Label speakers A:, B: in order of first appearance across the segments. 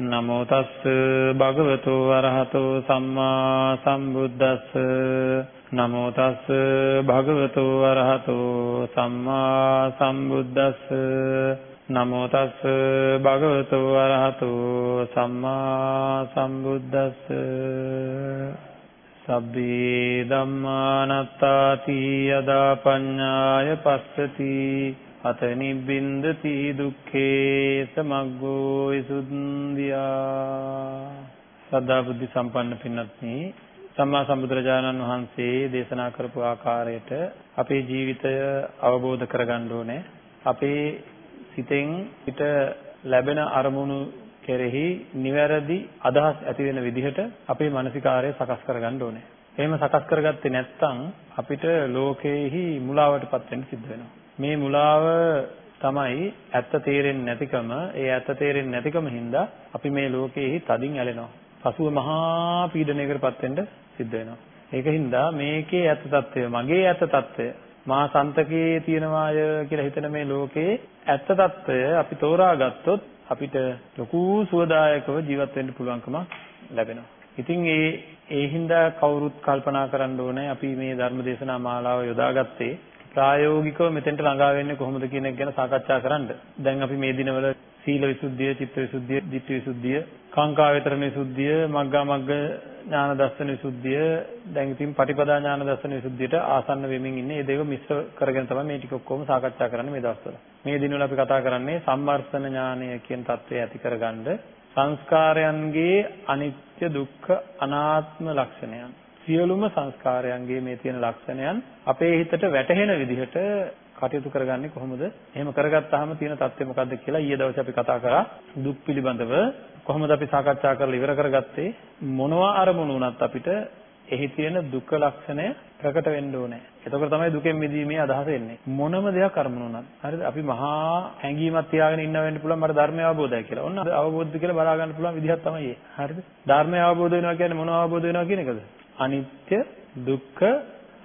A: නමෝ තස්ස භගවතු වරහතෝ සම්මා සම්බුද්දස්ස. නමෝ තස්ස භගවතු වරහතෝ සම්මා සම්බුද්දස්ස. නමෝ තස්ස භගවතු වරහතෝ සම්මා සම්බුද්දස්ස. සබ්බේ ධම්මානත්තාති යදා පඤ්ඤාය පස්සති. අත නිබ්බින්දති දුක්ඛේ සමග්ගෝ විසුද්ධියා සදා බුද්ධ සම්පන්න පින්වත්නි සම්මා සම්බුදුරජාණන් වහන්සේ දේශනා කරපු ආකාරයට අපේ ජීවිතය අවබෝධ කරගන්න ඕනේ අපේ සිතෙන් පිට ලැබෙන අරමුණු කෙරෙහි නිවැරදි අදහස් ඇති වෙන විදිහට අපේ මානසිකාරය සකස් කරගන්න ඕනේ. එහෙම සකස් කරගත්තේ නැත්නම් අපිට ලෝකයේහි මුලාවටපත් වෙන්න සිද්ධ වෙනවා. මේ මුලාව තමයි ඇත්ත තේරෙන්නේ නැතිකම ඒ ඇත්ත තේරෙන්නේ නැතිකම හින්දා අපි මේ ලෝකයේ තදින් ඇලෙනවා. පසුව මහා පීඩනයකටපත් වෙන්න සිද්ධ වෙනවා. ඒක හින්දා මේකේ ඇත්ත తত্ত্বය මගේ ඇත්ත తত্ত্বය මා සන්තකයේ තියෙනවාය කියලා හිතන මේ ලෝකයේ ඇත්ත తত্ত্বය අපි තෝරාගත්තොත් අපිට ලොකු සුවදායකව ජීවත් වෙන්න පුළුවන්කම ලැබෙනවා. ඉතින් ඒ ඒ හින්දා කවුරුත් කල්පනා කරන්න ඕනේ අපි මේ ධර්ම දේශනා මාලාව යොදාගත්තේ ප්‍රායෝගිකව මෙතෙන්ට ළඟා වෙන්නේ කොහොමද කියන එක ගැන සාකච්ඡා කරන්න. දැන් අපි මේ දිනවල සීල විසුද්ධිය, චිත්ත විසුද්ධිය, ධිට්ඨි විසුද්ධිය, කාංකා වේතරණ විසුද්ධිය, මග්ගා මග්ග ඥාන දර්ශන විසුද්ධිය, දැන් ඉතින් පටිපදා ඥාන දර්ශන විසුද්ධියට ආසන්න වෙමින් ඉන්නේ. මේ දේව මිශ්‍ර කරගෙන තමයි මේ ටික ඔක්කොම සාකච්ඡා කරන්නේ මේ දවස්වල. මේ දිනවල අපි කතා කරන්නේ සම්වර්ෂණ ඥානය කියන தත්ත්වය ඇති කරගන්න සංස්කාරයන්ගේ අනිත්‍ය දුක්ඛ අනාත්ම ලක්ෂණයන් සියලුම සංස්කාරයන්ගේ මේ තියෙන ලක්ෂණයන් අපේ හිතට වැටහෙන විදිහට කටයුතු කරගන්නේ කොහොමද? එහෙම කරගත්තාම තියෙන தත්ත්වය මොකද්ද කියලා ඊයේ දවසේ අපි කතා කරා දුක් පිළිබඳව කොහොමද අපි සාකච්ඡා කරලා ඉවර කරගත්තේ මොනවා අරමුණු වුණත් අපිට එහි තියෙන දුක් ලක්ෂණය ප්‍රකට වෙන්න ඕනේ. එතකොට තමයි දුකෙන් මිදීමේ අදහස එන්නේ. මොනම දෙයක් අරමුණු වුණත්. හරිද? අපි මහා හැඟීමක් තියාගෙන ඉන්න වෙන්න පුළුවන් මට ධර්මය අවබෝධයි කියලා. ඔන්න අවබෝධ කියලා බලා ගන්න පුළුවන් විදිහක් තමයි ඒ. හරිද? ධර්මය අවබෝධ වෙනවා කියන්නේ මොනව අවබෝධ වෙනවා කියන එකද? අනිත්‍ය, දුක්ඛ,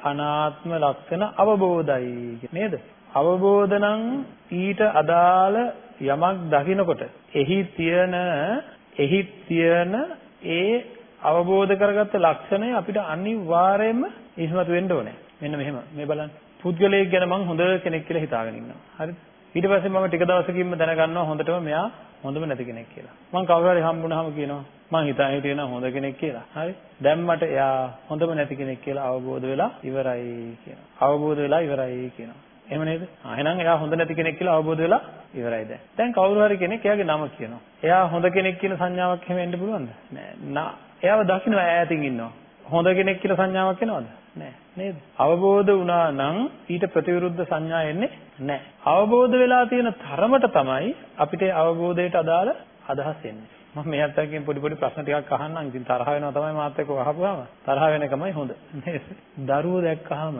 A: අනාත්ම ලක්ෂණ අවබෝධයි නේද? අවබෝධ නම් ඊට අදාළ යමක් දකිනකොට එහි තියෙන එහි තියෙන ඒ අවබෝධ කරගත්ත ලක්ෂණය අපිට අනිවාර්යයෙන්ම ඉස්මතු වෙන්න ඕනේ. මෙන්න මෙහෙම. මේ බලන්න. පුද්ගලයෙක් ගැන මං හොඳ කෙනෙක් කියලා හිතාගෙන ඉන්නවා. හරිද? ඊට පස්සේ මම ටික දවසකින්ම දැනගන්නවා හොඳටම මෙයා හොඳම නැති කෙනෙක් කියලා. මං කවුරු හරි හම්බුනහම කියනවා මං හිතා හිටියේ නම් හොඳ කෙනෙක් කියලා. හරි? දැන් මට එයා හොඳම නැති කෙනෙක් කියලා අවබෝධ වෙලා ඉවරයි කියනවා. අවබෝධ වෙලා ඉවරයි කියනවා. එහෙම නේද? ආ එහෙනම් එයා හොඳ නැති කෙනෙක් කියලා අවබෝධ වෙලා ඉවරයි දැන්. දැන් කවුරු හරි කෙනෙක් එයාගේ නම කියනවා. එයා හොඳ කෙනෙක් කියන සංඥාවක් එහෙම එන්න පුළුවන්ද? නෑ. එයාව දකින්න ඈතින් ඉන්නවා. හොඳ කෙනෙක් කියලා සංඥාවක් එනවද? නෑ. නේද? අවබෝධ වුණා නම් ඊට ප්‍රතිවිරුද්ධ සංඥා එන්නේ නෑ. අවබෝධ වෙලා තියෙන තරමට තමයි අපිට අවබෝධයට අදාළ අදහස් එන්නේ. මම මේ අත්තකින් පොඩි පොඩි ප්‍රශ්න ටිකක් අහන්නම්. ඉතින් තරහ වෙනවා තමයි මාත් එක්ක අහපුවාම. තරහ වෙන එකමයි හොඳ. නේද? දරුවෝ දැක්කහම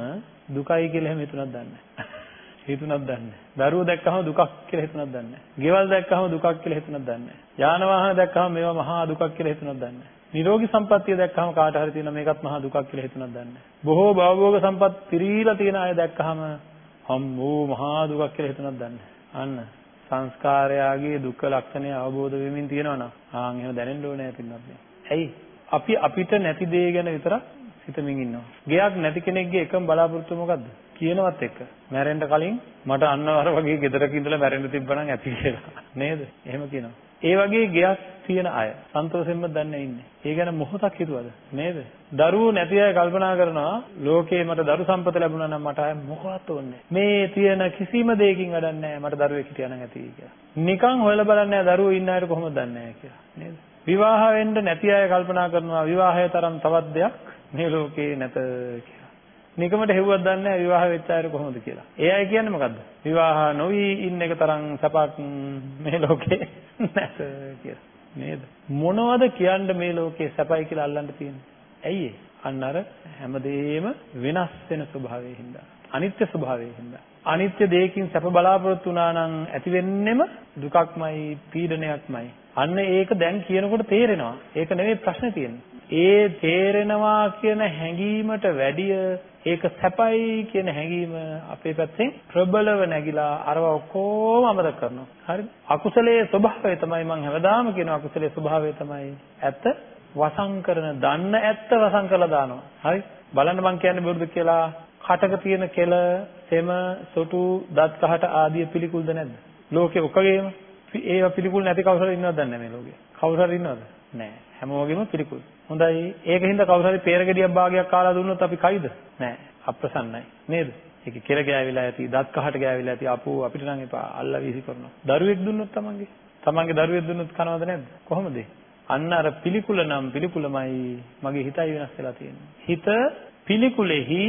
A: දුකයි කියලා එහෙම හිතුණක් දන්නේ හිතුණක් දන්නේ දරුවෝ දැක්කහම දුකක් කියලා හිතුණක් දන්නේ ගෙවල් දැක්කහම දුකක් කියලා හිතුණක් දන්නේ යාන වාහන දැක්කහම මේවා මහා දුකක් කියලා හිතුණක් දන්නේ නිරෝගී සම්පත්තිය දැක්කහම කාට හරි තියෙන මේකත් මහා දුකක් කියලා හිතුණක් දන්නේ බොහෝ භවභෝග සම්පත් පිරීලා තියෙන අය දැක්කහම හම්බෝ මහා දුකක් කියලා හිතුණක් දන්නේ අන්න සංස්කාරයාගේ දුක්ඛ ලක්ෂණය අවබෝධ වෙමින් තියෙනවා නම් ආන් එහෙම දැනෙන්න ඕනේ පින්නත් ඇයි අපි අපිට නැති දේ ගැන විතරක් හිතමින් ඉන්නවා. ගෙයක් නැති කෙනෙක්ගේ එකම බලාපොරොත්තුව මොකද්ද? කියනවත් එක්ක. මැරෙන්න කලින් මට අන්න අර වගේ ගෙදරක ඉඳලා මැරෙන්න තිබ්බනම් ඇති කියලා. නේද? එහෙම කියනවා. ඒ වගේ ගෙයක් තියෙන අය සන්තෝෂෙන්ම දන්නේ ඉන්නේ. ඒ ගැන මොහොතක් හිතුවද? නේද? දරුවෝ නැති අය කල්පනා කරනවා ලෝකේ මට දරු සම්පත ලැබුණා නම් මට අය මොකවත් ඕනේ මේ තියෙන කිසිම දෙයකින් වැඩක් නැහැ මට දරුවෙක් හිටියා නම් ඇති කියලා. නිකන් හොයලා බලන්නේ දරුවෝ ඉන්න අයට කොහොමද දන්නේ කියලා. නේද? විවාහ වෙන්න නැති අය කල්පනා කරනවා විවාහය තරම් තවත් දෙයක් මේ ලෝකේ නැත කියලා. නිකමට හෙව්වක් දන්නේ නැහැ විවාහ වෙච්ච අය කොහොමද කියලා. ඒ අය කියන්නේ මොකද්ද? විවාහ නොවි ඉන්න එක තරම් සපක් මේ ලෝකේ නැත කියලා. නේද? මොනවද කියන්න මේ ලෝකේ සැපයි කියලා අල්ලන්න තියෙන්නේ? ඇයි අන්න අර හැමදේම වෙනස් වෙන ස්වභාවයෙන් හින්දා. අනිත්‍ය ස්වභාවයෙන් හින්දා. අනිත්‍ය දෙයකින් සැප බලාපොරොත්තු වුණා නම් ඇති වෙන්නෙම දුකක්මයි පීඩනයක්මයි. අන්න ඒක දැන් කියනකොට තේරෙනවා. ඒක නෙවෙයි ප්‍රශ්නේ තියෙන්නේ. ඒ තේරෙනවා කියන හැඟීමට වැඩිය ඒක සැපයි කියන හැඟීම අපේ පැත්තෙන් ප්‍රබලව නැగిලා අරව ඔක්කොම අමතක කරනවා. හරිද? අකුසලයේ ස්වභාවය තමයි මම හැමදාම කියන අකුසලයේ ස්වභාවය තමයි ඇත්ත වසං කරන දන්න ඇත්ත වසං කරලා දානවා. හරි? බලන්න මම කියන්නේ බොරුද කියලා කටක තියෙන කෙල, සෙම, සොටු, දත් කහට ආදී පිළිකුල්ද නැද්ද? ලෝකේ ඔකගේම ඒවා පිළිකුල් නැති කවුරු හරි ඉන්නවද දන්නේ නැහැ මේ ලෝකේ. කවුරු හරි ඉන්නවද? නැහැ. හැමෝගෙම පිළිකුල්. හොඳයි. ඒකින්ද කවුරු හරි peer ගෙඩියක් භාගයක් කාලා දුන්නොත් අපි කයිද? නැහැ. අප්‍රසන්නයි. නේද? ඒක කෙල ගෑවිලා ඇති, දත් කහට ගෑවිලා ඇති. අපෝ අපිට නම් එපා. අල්ලා වීසි කරනවා. දරුවෙක් දුන්නොත් තමන්ගේ. තමන්ගේ දරුවෙක් දුන්නොත් කනවද නැද්ද? කොහොමද? අන්න අර පිළිකුල නම් පිළිකුලමයි මගේ හිතයි වෙනස් වෙලා තියෙන්නේ. හිත පිළිකුලෙහි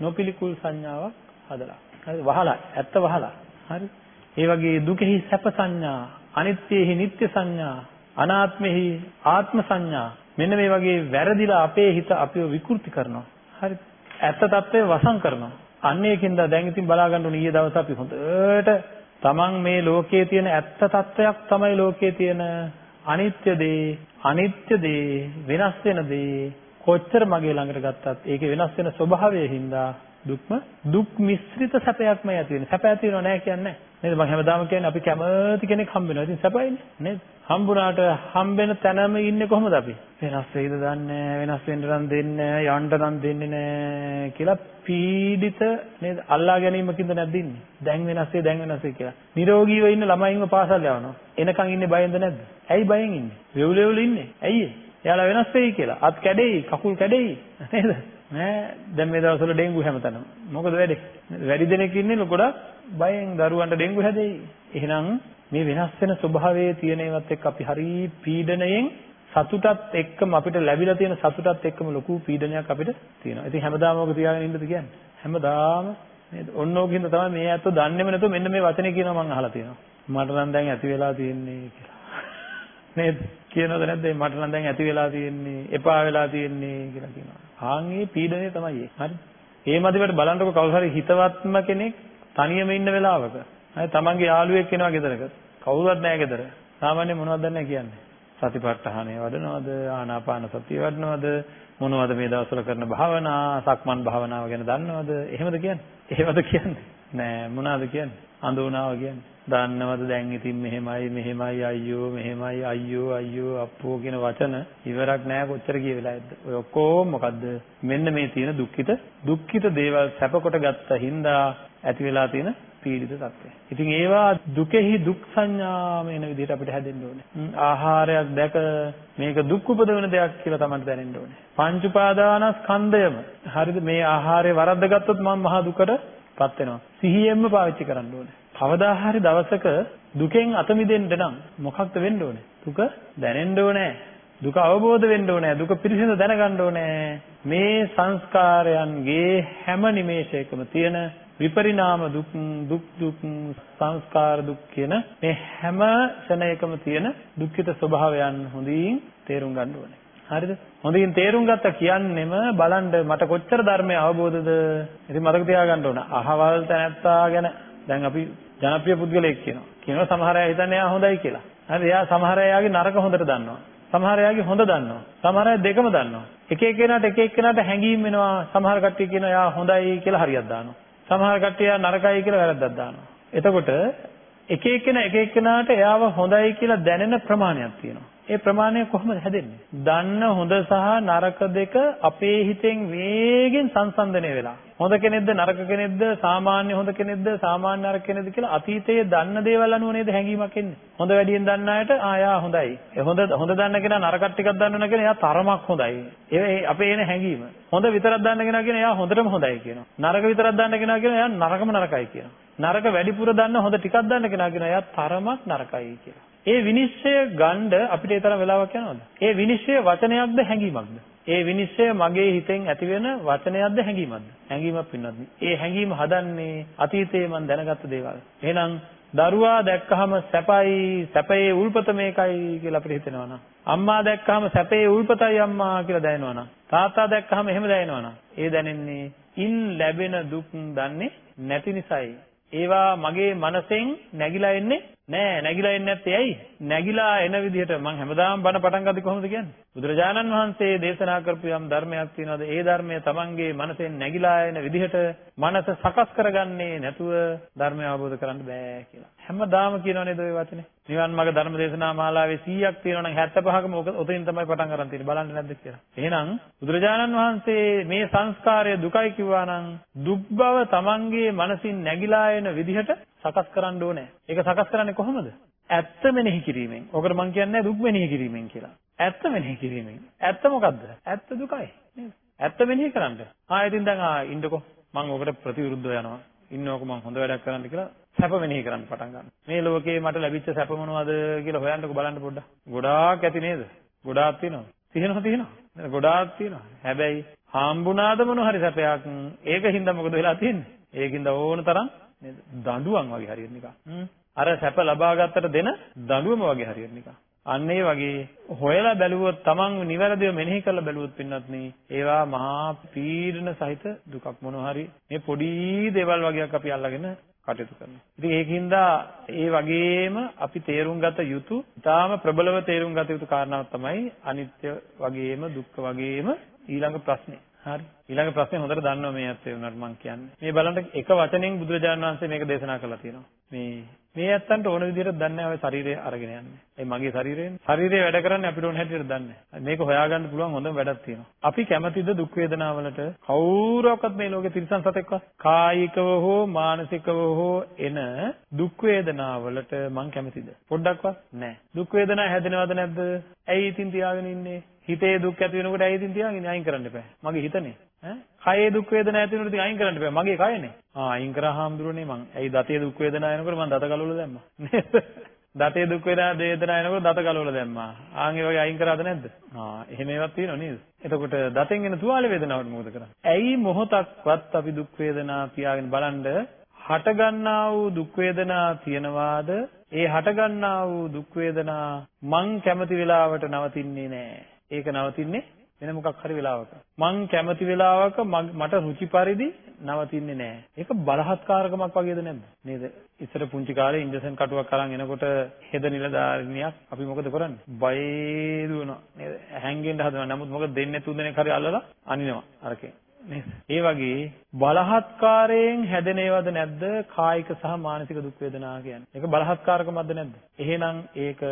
A: නොපිළිකුල් සංඥාවක් හදලා. හරි වහලා ඇත්ත වහලා. හරි. ඒ වගේ දුකෙහි සැප සංඥා, අනිත්‍යෙහි නිට්ටය සංඥා, අනාත්මෙහි ආත්ම සංඥා මෙන්න මේ වගේ වැරදිලා අපේ හිත අපිව විකෘති කරනවා. හරි. ඇත්ත తත්වය වසන් කරනවා. අන්න ඒකින්ද දැන් ඉතින් බලා ගන්න ඕනේ ඊයේ දවස් අපි හොඳට තමන් මේ ලෝකයේ තියෙන ඇත්ත తත්වයක් තමයි ලෝකයේ තියෙන අනිත්‍ය දේ අනිත්‍ය දේ වෙනස් වෙන දේ කොච්චර මගේ ළඟට ගත්තත් ඒකේ වෙනස් වෙන ස්වභාවය හින්දා දුක්ම දුක් මිශ්‍රිත සැපයක්මයි ඇති වෙන්නේ. සැප ඇති වෙනව නැහැ කියන්නේ නේද? මම හැමදාම කියන්නේ අපි කැමති කෙනෙක් හම්බ වෙනවා. ඉතින් සැපයිනේ නේද? හම්බුණාට හම්බෙන තැනම ඉන්නේ කොහොමද අපි? වෙනස් වෙයිද දන්නේ වෙනස් වෙන්න නම් දෙන්නේ යන්න නම් දෙන්නේ නැහැ කියලා පීඩිත නේද? අල්ලා ගැනීමකින්ද නැද්ද ඉන්නේ? දැන් වෙනස් වෙයි දැන් වෙනස් වෙයි කියලා. නිරෝගීව ඉන්න ළමයින්ව පාසල් යවනවා. එනකන් ඉන්නේ බයෙන්ද නැද්ද? ඇයි බයෙන් ඉන්නේ? වෙවුලෙවුල ඉන්නේ. ඇයි? එයාලා වෙනස් වෙයි කියලා. අත් කැඩෙයි, කකුල් කැඩෙයි නේද? නෑ දැන් මේ දවස්වල ඩෙන්ගු හැමතැනම. මොකද වැඩේ? වැඩි දෙනෙක් ඉන්නේ ගොඩක් බයෙන් දරුවන්ට ඩෙන්ගු හැදෙයි. එහෙනම් මේ වෙනස් වෙන ස්වභාවයේ තියෙන ඒවත් එක්ක අපි හරි පීඩණයෙන් සතුටත් එක්කම අපිට ලැබිලා තියෙන සතුටත් එක්කම ලොකු පීඩනයක් අපිට තියෙනවා. ඉතින් හැමදාම ඔක තියාගෙන ඉන්නද කියන්නේ? හැමදාම නේද? ඔන්න ඕකින්ද තමයි මේ ඇත්තෝ දන්නේම නැතුව මෙන්න මේ වචනේ කියනවා මම අහලා තියෙනවා. මට නම් දැන් ඇති වෙලා තියෙන්නේ කියලා. නේද? කියනවද නැද්ද? මට නම් දැන් ඇති වෙලා තියෙන්නේ, එපා වෙලා තියෙන්නේ කියලා කියනවා. ආන්ගේ පීඩනය තමයි ඒ. හරි. ඒ මදිවට බලන්නකො කවුරු හරි හිතවත්ම කෙනෙක් තනියම ඉන්න වෙලාවක. හරි තමන්ගේ යාළුවෙක් එනවා ගෙදරක. කවුරුවත් නැහැ ගෙදර. සාමාන්‍යයෙන් මොනවද දන්නේ කියන්නේ? සතිපට්ඨානය වඩනවද? ආනාපාන සතිය වඩනවද? මොනවද මේ දවස්වල කරන භාවනා, සක්මන් භාවනාව ගැන දන්නවද? එහෙමද කියන්නේ? එහෙමද කියන්නේ? නෑ මොනවද කියන්නේ? අඳුනාව කියන්නේ. දන්නවද දැන් ඉතින් මෙහෙමයි මෙහෙමයි අයියෝ මෙහෙමයි අයියෝ අයියෝ අප්පෝ කියන වචන ඉවරක් නෑ කොච්චර කියවෙලාද ඔය ඔක්කොම මොකද්ද මෙන්න මේ තියෙන දුක්ඛිත දුක්ඛිත දේවල් සැප කොට ගත්ත හින්දා ඇති වෙලා තියෙන පීඩිත තත්ත්වය. ඉතින් ඒවා දුකෙහි දුක් සංඥාම එන විදිහට අපිට හැදෙන්න ඕනේ. ආහාරයක් දැක මේක දුක් උපදවන දෙයක් කියලා තමයි දැනෙන්න ඕනේ. පංච උපාදානස්කන්ධයම හරිද මේ ආහාරය වරද්දගත්තොත් මම මහා දුකටපත් වෙනවා. සිහියෙන්ම පාවිච්චි කරන්න ඕනේ. කවදා හරි දවසක දුකෙන් අත මිදෙන්න නම් මොකක්ද වෙන්න ඕනේ? දුක දැනෙන්න ඕනේ. දුක අවබෝධ වෙන්න ඕනේ. දුක පිරිසිදු දැනගන්න ඕනේ. මේ සංස්කාරයන්ගේ හැම නිමේෂයකම තියෙන විපරිණාම දුක් දුක් දුක් සංස්කාර දුක් කියන මේ හැම ශරණයකම තියෙන දුක්ඛිත ස්වභාවයන් හොඳින් තේරුම් ගන්න ඕනේ. හරිද? හොඳින් තේරුම් ගත්තා කියන්නෙම බලන්න මට කොච්චර ධර්මය අවබෝධද? ඉතින් මතක තියාගන්න ඕන. අහවල් තැනැත්තා ගැන දැන් අපි ජනප්‍රිය පුද්ගලයෙක් කියනවා. කියනවා සමහර අය හිතන්නේ එයා හොඳයි කියලා. හරි එයා සමහර අයගේ නරක හොඳට දන්නවා. සමහර අයගේ හොඳ දන්නවා. සමහර අය දෙකම දන්නවා. එක එක්කෙනාට එක එක්කෙනාට හැඟීම් වෙනවා. සමහර කට්ටිය කියනවා එයා හොඳයි කියලා හරියක් දානවා. සමහර කට්ටිය නරකයි කියලා වැරද්දක් දානවා. එතකොට එක එක්කෙනා එක එක්කෙනාට එයාව හොඳයි කියලා දැනෙන ප්‍රමාණයක් තියෙනවා. ඒ ප්‍රමාණය කොහොමද හැදෙන්නේ? දන්න හොඳ සහ නරක දෙක අපේ හිතෙන් වේගෙන් සංසන්දනය වෙලා. හොඳ කෙනෙක්ද නරක කෙනෙක්ද සාමාන්‍ය හොඳ කෙනෙක්ද සාමාන්‍ය නරක කෙනෙක්ද කියලා අතීතයේ දන්න දේවල් අනුව නේද හැඟීමක් එන්නේ. හොඳ වැඩියෙන් දන්න අයට ආ යා හොඳයි. ඒ හොඳ හොඳ දන්න කෙනා නරකත් ටිකක් දන්නවන කෙනා එයා තරමක් හොඳයි. ඒ අපේ එන හැඟීම. හොඳ විතරක් දන්න කෙනා කියන එයා හොඳටම හොඳයි කියනවා. නරක විතරක් දන්න කෙනා කියන එයා නරකම නරකයි කියනවා. නරක වැඩිපුර දන්න හොඳ ටිකක් දන්න කෙනා කියන එයා තරමක් නරකයි කියලා. ඒ විනිශ්චය ගන්න අපිට ඒ තරම් වෙලාවක් යනවද? ඒ විනිශ්චය වචනයක්ද හැඟීමක්ද? ඒ විනිශ්චය මගේ හිතෙන් ඇතිවෙන වචනයක්ද හැඟීමක්ද? හැඟීමක් වෙනවද? ඒ හැඟීම හදන්නේ අතීතයේ මම දැනගත්ත දේවල්. එහෙනම් දරුවා දැක්කහම සැපයි සැපේ උල්පත මේකයි කියලා අපිට හිතෙනවා නම් අම්මා දැක්කහම සැපේ උල්පතයි අම්මා කියලා දැනෙනවා නම් තාත්තා දැක්කහම එහෙම දැනෙනවා නම් ඒ දැනෙන්නේ ඉන් ලැබෙන දුක් දන්නේ නැති නිසායි ඒවා මගේ මනසෙන් නැగిලා එන්නේ නෑ නැగిලා එන්නේ නැත්තේ ඇයි? නැగిලා එන විදිහට මම හැමදාම බණ පටන් ගත්තේ කොහොමද කියන්නේ? බුදුරජාණන් වහන්සේ දේශනා කරපු යම් ධර්මයක් තියෙනවාද? ඒ ධර්මය Tamange මනසෙන් නැగిලා එන විදිහට මනස සකස් කරගන්නේ නැතුව ධර්මය අවබෝධ කරන්න බෑ කියලා. හැමදාම කියනවා නේද ওই වචනේ? නිවන් මාර්ග ධර්ම දේශනා මාලාවේ 100ක් තියෙනවා නම් 75කම ඔතනින් තමයි පටන් ගන්න තියෙන්නේ. බලන්න නැද්ද කියලා. එහෙනම් බුදුරජාණන් වහන්සේ මේ සංස්කාරය දුකයි කිව්වා නම් දුක් බව Tamange මනසින් නැగిලා එන විදිහට සකස් කරන්න ඕනේ. ඒක සකස් කරන්නේ කොහොමද? ඇත්ත මෙනෙහි කිරීමෙන්. ඔකට මම කියන්නේ දුක් මෙනෙහි කිරීමෙන් කියලා. ඇත්ත මෙනෙහි කිරීමෙන්. ඇත්ත මොකද්ද? ඇත්ත දුකයි. නේද? ඇත්ත මෙනෙහි කරන්න. ආ ඉතින් දැන් ආ ඉන්නකො මම ඔකට ප්‍රතිවිරුද්ධව යනවා. ඉන්නකො මම හොඳ වැඩක් කරන්න කියලා සැප මෙනෙහි කරන්න පටන් ගන්නවා. මේ ලෝකේ මට ලැබිච්ච සැප මොනවද කියලා හොයන්නකො බලන්න පොඩ්ඩක්. ගොඩාක් ඇති නේද? ගොඩාක් තියෙනවා. තියෙනවා තියෙනවා. ගොඩාක් තියෙනවා. හැබැයි හාම්බුණාද මොන හරි සැපයක් ඒකින්ද මොකද වෙලා තියෙන්නේ? ඒකින්ද ඕන තරම් නේද? දඬුවම් වගේ හරියට නිකන්. අර සැප ලබා ගත්තට දෙන දඬුවම වගේ හරියට නිකන්. අන්න ඒ වගේ හොයලා බැලුවොත් Taman නිවැරදිව මෙනෙහි කරලා බැලුවොත් පින්නත් නේ ඒවා මහා පීඩන සහිත දුකක් මොනවා හරි මේ පොඩි දේවල් වගේක් අපි අල්ලගෙන කටයුතු කරනවා. ඉතින් ඒකින්ද ඒ වගේම අපි තේරුම් ගත යුතු, ඊටාම ප්‍රබලව තේරුම් ගත යුතු කාරණාවක් තමයි අනිත්‍ය වගේම දුක්ඛ වගේම ඊළඟ ප්‍රශ්නේ. හරි. ඊළඟ ප්‍රශ්නේ හොඳට දන්නවා මේ ඇත්තේ උනට මම කියන්නේ. මේ බලන්න එක වචනෙන් බුදුරජාණන් වහන්සේ මේක දේශනා කරලා තියෙනවා. මේ මේ ඇත්තන්ට ඕන විදිහට දන්නේ නැහැ ඔය ශරීරය අරගෙන යන්නේ. ඒ මගේ ශරීරයෙන් ශරීරය වැඩ කරන්නේ අපිට ඕන හැටියට දන්නේ නැහැ. මේක හොයාගන්න පුළුවන් හොඳම වැඩක් තියෙනවා. අපි කැමතිද දුක් වේදනාවලට කවුරක්වත් මේ ලෝකේ තිරසන් සතෙක්වත් කායිකව හෝ මානසිකව හෝ එන දුක් වේදනාවලට මං කැමතිද? පොඩ්ඩක්වත් නැහැ. දුක් වේදනා හැදෙනවද නැද්ද? ඇයි ඉතින් තියාගෙන ඉන්නේ? හිතේ දුක් ඇති වෙනකොට ඇයි ඉතින් තියාගෙන අයින් කරන්න එපා. මගේ හිතනේ. ඈ කයේ දුක් වේදනා ඇති වෙනකොට ඉතින් අයින් කරන්න එපා. මගේ කයනේ. ආ අයින් කරාම දුරනේ මං. ඇයි දතේ දුක් වේදනා එනකොට මං දත ගලවලා දැම්මා. නේද? දතේ දුක් වේදනා වේදනා එනකොට දත ගලවලා දැම්මා. ආන් ඒ වගේ අයින් කරාද නැද්ද? ආ එහෙම ඒවා තියෙනව නේද? එතකොට දතෙන් එන තුවාලේ වේදනාවට මොකද කරන්නේ? ඇයි මොහොතක්වත් අපි දුක් වේදනා තියාගෙන බලන්න හටගන්නා වූ දුක් වේදනා තියනවාද ඒ හටගන්නා වූ දුක් වේදනා මං කැමති වෙලාවට නවතින්නේ නැහැ. ඒක නවතින්නේ වෙන මොකක් හරි වෙලාවක. මං කැමති වෙලාවක මට රුචි පරිදි නවතින්නේ නැහැ. ඒක බලහත්කාරකමක් වගේද නැද්ද? නේද? ඉස්සර පුංචි කාලේ ඉන්ජෙක්ෂන් කටුවක් අරන් එනකොට හෙද නිලධාරිනියක් අපි මොකද කරන්නේ? බයේ දුවනවා. නේද? හැංගෙන්න හදනවා. නමුත් මොකද දෙන්නේ තුන් දෙනෙක් හරි අල්ලලා අනිනවා අරකෙන්. නේද? ඒ වගේ බලහත්කාරයෙන් හැදෙන ඒවාද නැද්ද කායික සහ මානසික දුක් වේදනා කියන්නේ. ඒක බලහත්කාරකමක්ද නැද්ද? එහෙනම් ඒක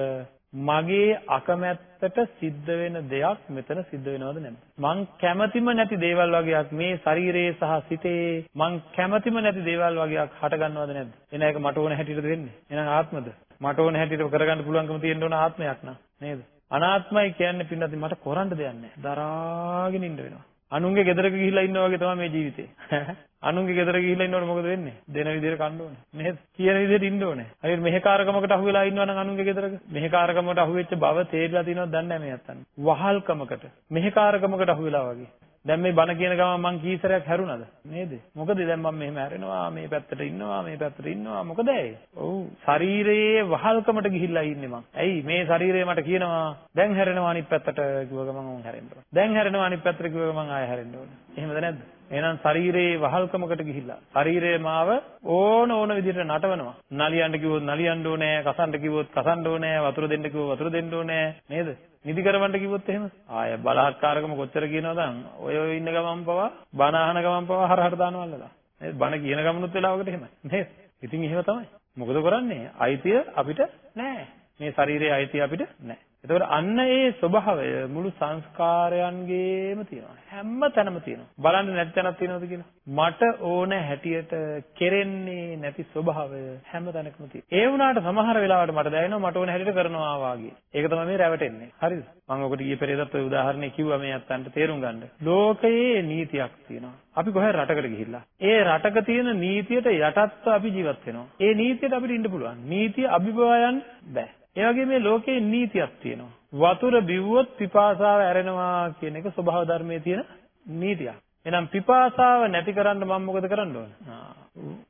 A: මගේ අකමැත්තට සිද්ධ වෙන දෙයක් මෙතන සිද්ධ වෙනවද නැද්ද? මං කැමතිම නැති දේවල් වගේක් මේ ශරීරයේ සහ සිතේ මං කැමතිම නැති දේවල් වගේක් හට ගන්නවද නැද්ද? එන එක මට ඕන හැටියටද වෙන්නේ? එහෙනම් ආත්මද? මට ඕන හැටියට කරගන්න පුළුවන්කම තියෙන්න ඕන ආත්මයක් නා නේද? අනාත්මයි කියන්නේ පින්නත් මට කරන්න දෙයක් නැහැ. දරාගෙන ඉන්න වෙනවා. අනුන්ගේ ගෙදරක ගිහිල්ලා ඉන්නා වගේ තමයි මේ ජීවිතේ. අනුන්ගේ ගෙදර ගිහිල්ලා ඉන්නකොට මොකද වෙන්නේ? දෙන විදිහට කන්න ඕනේ. නේද? කියන විදිහට ඉන්න ඕනේ. හරියට මෙහෙකාරකමකට අහු වෙලා ඉන්නවා නම් අනුන්ගේ ගෙදරක මෙහෙකාරකමකට අහු වෙච්ච බව තේරිලා තියෙනවද දන්නේ නැහැ මේ අත්තන්. වහල්කමකට මෙහෙකාරකමකට අහු වෙලා වගේ. දැන් මේ බණ කියන ගමන් මං කීසරයක් හැරුණාද? නේද? මොකද දැන් මම මෙහෙම හැරෙනවා මේ පැත්තට ඉන්නවා මේ පැත්තට ඉන්නවා. මොකද ඒ ඔව් ශරීරයේ වහල්කමට ගිහිල්ලා ඉන්නේ මං. ඇයි? මේ ශරීරය මට කියනවා දැන් හැරෙනවා අනිත් පැත්තට කිව්ව ගමන් මං හැරෙන්න ඕන. දැන් හැරෙනවා අනිත් පැත්තට කිව්ව ගමන් ආය හැරෙන්න ඕන. එහෙමද නැද්ද? එහෙනම් ශරීරයේ වහල්කමකට ගිහිල්ලා. ශරීරය මාව ඕන ඕන විදිහට නටවනවා. නලියන්න කිව්වොත් නලියන්න ඕනේ, කසන්න කිව්වොත් කසන්න ඕනේ, වතුර දෙන්න කිව්වොත් වතුර දෙන්න ඕනේ. නේද? නිදි කරවන්න කිව්වොත් එහෙම ආය බලහත්කාරකම කොච්චර කියනවද ඔය ඔය ඉන්න ගමන් පවා බණ අහන ගමන් පවා හරහට දානවල්ලලා. නේද? බණ කියන ගමනුත් වෙලාවකට එහෙමයි. නේද? ඉතින් එහෙම තමයි. මොකද කරන්නේ? අයිතිය අපිට නැහැ. මේ ශරීරයේ අයිතිය අපිට නැහැ. එතකොට අන්න ඒ ස්වභාවය මුළු සංස්කාරයන්ගේම තියෙනවා. හැම තැනම තියෙනවා. බලන්න නැති තැනක් තියෙනවද කියලා? මට ඕන හැටියට කෙරෙන්නේ නැති ස්වභාවය හැම තැනකම තියෙනවා. ඒ වුණාට සමහර වෙලාවට මට දැනෙනවා මට ඕන හැටියට කරනවා වාගේ. ඒක තමයි මේ රැවටෙන්නේ. හරිද? මම ඔකට ඊයේ පෙරේදත් ඔය උදාහරණේ කිව්වා මේ අත්තන්ට තේරුම් ගන්න. ලෝකයේ නීතියක් තියෙනවා. අපි කොහේ රටකට ගිහිල්ලා. ඒ රටක තියෙන නීතියට යටත්ව අපි ජීවත් වෙනවා. ඒ නීතියට අපිට ඉන්න පුළුවන්. නීතිය අභිභවයන් බෑ. ඒ වගේ මේ ලෝකේ නීතියක් තියෙනවා. වතුර බිව්වොත් පිපාසාව ඇරෙනවා කියන එක ස්වභාව ධර්මයේ තියෙන නීතියක්. එහෙනම් පිපාසාව නැති කරන්න මම මොකද කරන්න ඕන?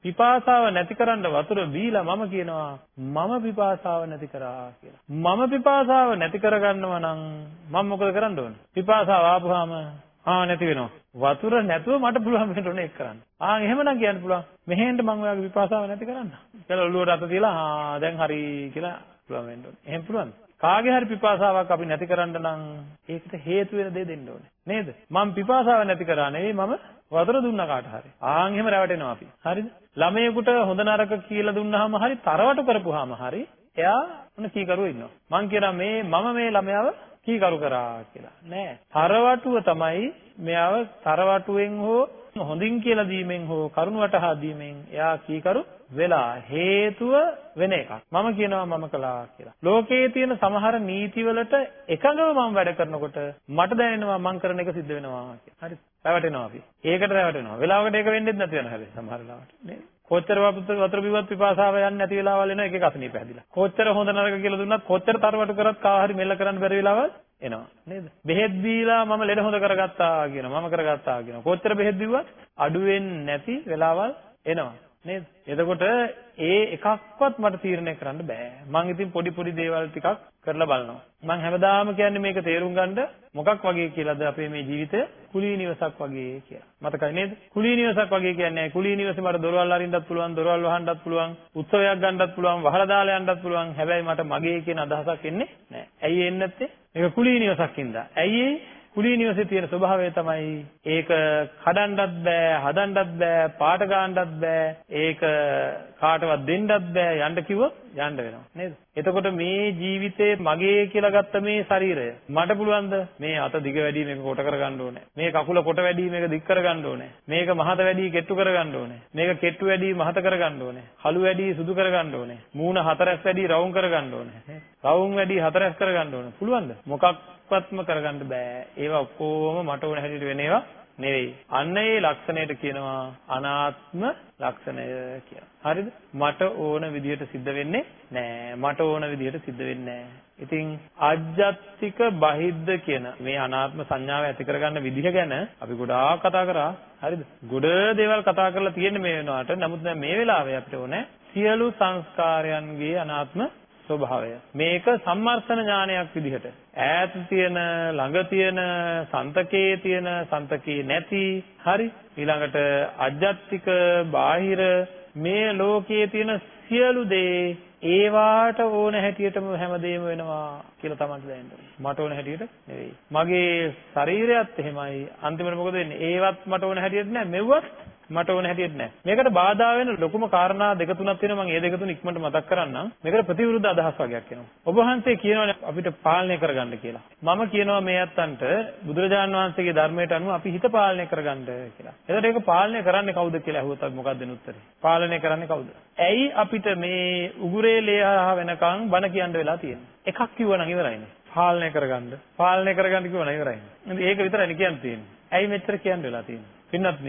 A: පිපාසාව නැති කරන්න වතුර බීලා මම කියනවා මම පිපාසාව නැති කරා කියලා. මම පිපාසාව නැති කරගන්නවා නම් මම මොකද කරන්න ඕන? පිපාසාව ආපුවාම ආ නැති වෙනවා. වතුර නැතුව මට පුළුවන් වෙන්න ඕනේ ඒක කරන්න. ආ එහෙමනම් කියන්න පුළුවන්. මෙහෙන්ට මම ඔයාගේ විපාසාව නැති කරන්න. කියලා ඔළුවට අත තියලා ආ දැන් හරි කියලා පුළුවන් වෙන්න ඕනේ. එහෙම පුළුවන්ද? කාගේ හරි පිපාසාවක් අපි නැති කරන්න නම් ඒකට හේතු වෙන දේ දෙන්න ඕනේ. නේද? මම පිපාසාව නැති කරා නෙවෙයි මම වතුර දුන්නා කාට හරි. ආන් එහෙම රැවටෙනවා අපි. හරිද? ළමයෙකුට හොඳ නරක කියලා දුන්නාම හරි තරවටු කරපුවාම හරි එයා මොන කීකරුව ඉන්නවා. මං කියනවා මේ මම මේ ළමයාව කීකරු කරා කියලා. නෑ. තරවටුව තමයි මෙයාව තරවටුවෙන් හෝ හොඳින් කියලා දීමෙන් හෝ කරුණ වටහා දීමෙන් එයා කීකරු වෙලා හේතුව වෙන එකක්. මම කියනවා මම කළා කියලා. ලෝකයේ තියෙන සමහර නීතිවලට එකඟව මම වැඩ කරනකොට මට දැනෙනවා මං කරන එක සිද්ධ වෙනවා කියලා. හරිද? රැවටෙනවා අපි. ඒකට රැවටෙනවා. වෙලාවකට ඒක වෙන්නේ නැති වෙන හැබැයි සමහර වෙලාවට. නේද? කොච්චර වතුර බිව්වත් පිපාසාව යන්නේ නැති වෙලාවල් එනවා එක එක අසනීප හැදිලා. කොච්චර හොඳ නරක කියලා දුන්නත් කොච්චර තරවටු කරත් කාව හරි මෙල්ල කරන්න බැරි වෙලාවල් එනවා නේද? බෙහෙත් දීලා මම ලෙඩ හොඳ කරගත්තා කියනවා. මම කරගත්තා කියනවා. කොච්චර බෙහෙත් දීුවත් අඩු වෙන්නේ නැති වෙලාවල් එනවා. නේද? එතකොට ඒ එකක්වත් මට තීරණය කරන්න බෑ. මං ඉතින් පොඩි පොඩි දේවල් ටිකක් කරලා බලනවා. මං හැමදාම කියන්නේ මේක තේරුම් ගන්න මොකක් වගේ කියලාද අපේ මේ ජීවිතය කුලී නිවසක් වගේ කියලා. මතකයි නේද? කුලී නිවසක් වගේ කියන්නේ කුලී නිවසේ මට දොරවල් අරින්නත් පුළුවන්, දොරවල් වහන්නත් පුළුවන්, උත්සවයක් ගන්නත් පුළුවන්, වහලා දාලා යන්නත් පුළුවන්. හැබැයි මට මගේ කියන අදහසක් එන්නේ නෑ. ඇයි එන්නේ නැත්තේ? මේක කුලී නිවසක් ඉඳලා. ඇයි කුලී නිවසේ තියෙන ස්වභාවය තමයි ඒක කඩන්නත් බෑ, හදන්නත් බෑ, පාට ගන්නත් බෑ, ඒක කාටවත් දෙන්නත් බෑ යන්න කිව්වොත් යන්න වෙනවා නේද? එතකොට මේ ජීවිතේ මගේ කියලා ගත්ත මේ ශරීරය මට පුළුවන්ද මේ අත දිග වැඩි මේක කොට කරගන්න ඕනේ. මේ කකුල කොට වැඩි මේක දික් කරගන්න ඕනේ. මේක මහත වැඩි කෙට්ටු කරගන්න ඕනේ. මේක කෙට්ටු වැඩි මහත කරගන්න ඕනේ. හලු වැඩි සුදු කරගන්න ඕනේ. මූණ හතරැස් වැඩි රවුම් කරගන්න ඕනේ. රවුම් වැඩි හතරැස් කරගන්න ඕනේ. පුළුවන්ද? මොකක් මොකක්වත්ම කරගන්න බෑ. ඒවා ඔක්කොම මට ඕන හැටියට වෙන ඒවා නෙවෙයි. අන්න ඒ ලක්ෂණයට කියනවා අනාත්ම ලක්ෂණය කියලා. හරිද? මට ඕන විදිහට සිද්ධ වෙන්නේ නෑ. මට ඕන විදිහට සිද්ධ වෙන්නේ නෑ. ඉතින් අජ්ජත්තික බහිද්ද කියන මේ අනාත්ම සංඥාව ඇති කරගන්න විදිහ ගැන අපි ගොඩාක් කතා කරා. හරිද? ගොඩ දේවල් කතා කරලා තියෙන්නේ මේ වෙනාට. නමුත් දැන් මේ වෙලාවේ අපිට ඕනේ සියලු සංස්කාරයන්ගේ අනාත්ම ස්වභාවය. මේක සම්මර්ෂණ ඥානයක් විදිහට. ඈත තියෙන, ළඟ තියෙන, සන්තකේ තියෙන, සන්තකේ නැති, හරි? ඊළඟට අජ්ජත්තික, බාහිර මේ ලෝකයේ තියෙන සියලු දේ ඒවාට ඕන හැටියටම හැමදේම වෙනවා කියලා තමයි දැනෙන්නේ. මට ඕන හැටියට නෙවෙයි. මගේ ශරීරයත් එහෙමයි. අන්තිමට මොකද වෙන්නේ? ඒවත් මට ඕන හැටියට නෑ. මෙව්වත් මට ඕන හැටියට නෑ. මේකට බාධා වෙන ලොකුම කාරණා දෙක තුනක් තියෙනවා මම ඒ දෙක තුන ඉක්මනට මතක් කරන්නම්. මේකට ප්‍රතිවිරුද්ධ අදහස් වගේක් එනවා. ඔබ වහන්සේ කියනවානේ අපිට පාලනය කරගන්න කියලා. මම කියනවා මේ අත්තන්ට බුදුරජාන් වහන්සේගේ ධර්මයට අනුව අපි හිත පාලනය කරගන්න කියලා. එතකොට ඒක පාලනය කරන්නේ කවුද කියලා අහුවොත් අපි මොකක්ද දෙන උත්තරේ? පාලනය කරන්නේ කවුද? ඇයි අපිට මේ උගුරේ ලේහා වෙනකන් බණ කියන්න වෙලා තියෙන්නේ? එකක් කිව්වනම් ඉවරයිනේ. පාලනය කරගන්න. පාලනය කරගන්න කිව්වනම් ඉවරයිනේ. ඒක විතරයි කියන්න තියෙන්නේ. ඇයි මෙච්චර කියන්න වෙලා තියෙන්නේ? පින්නත්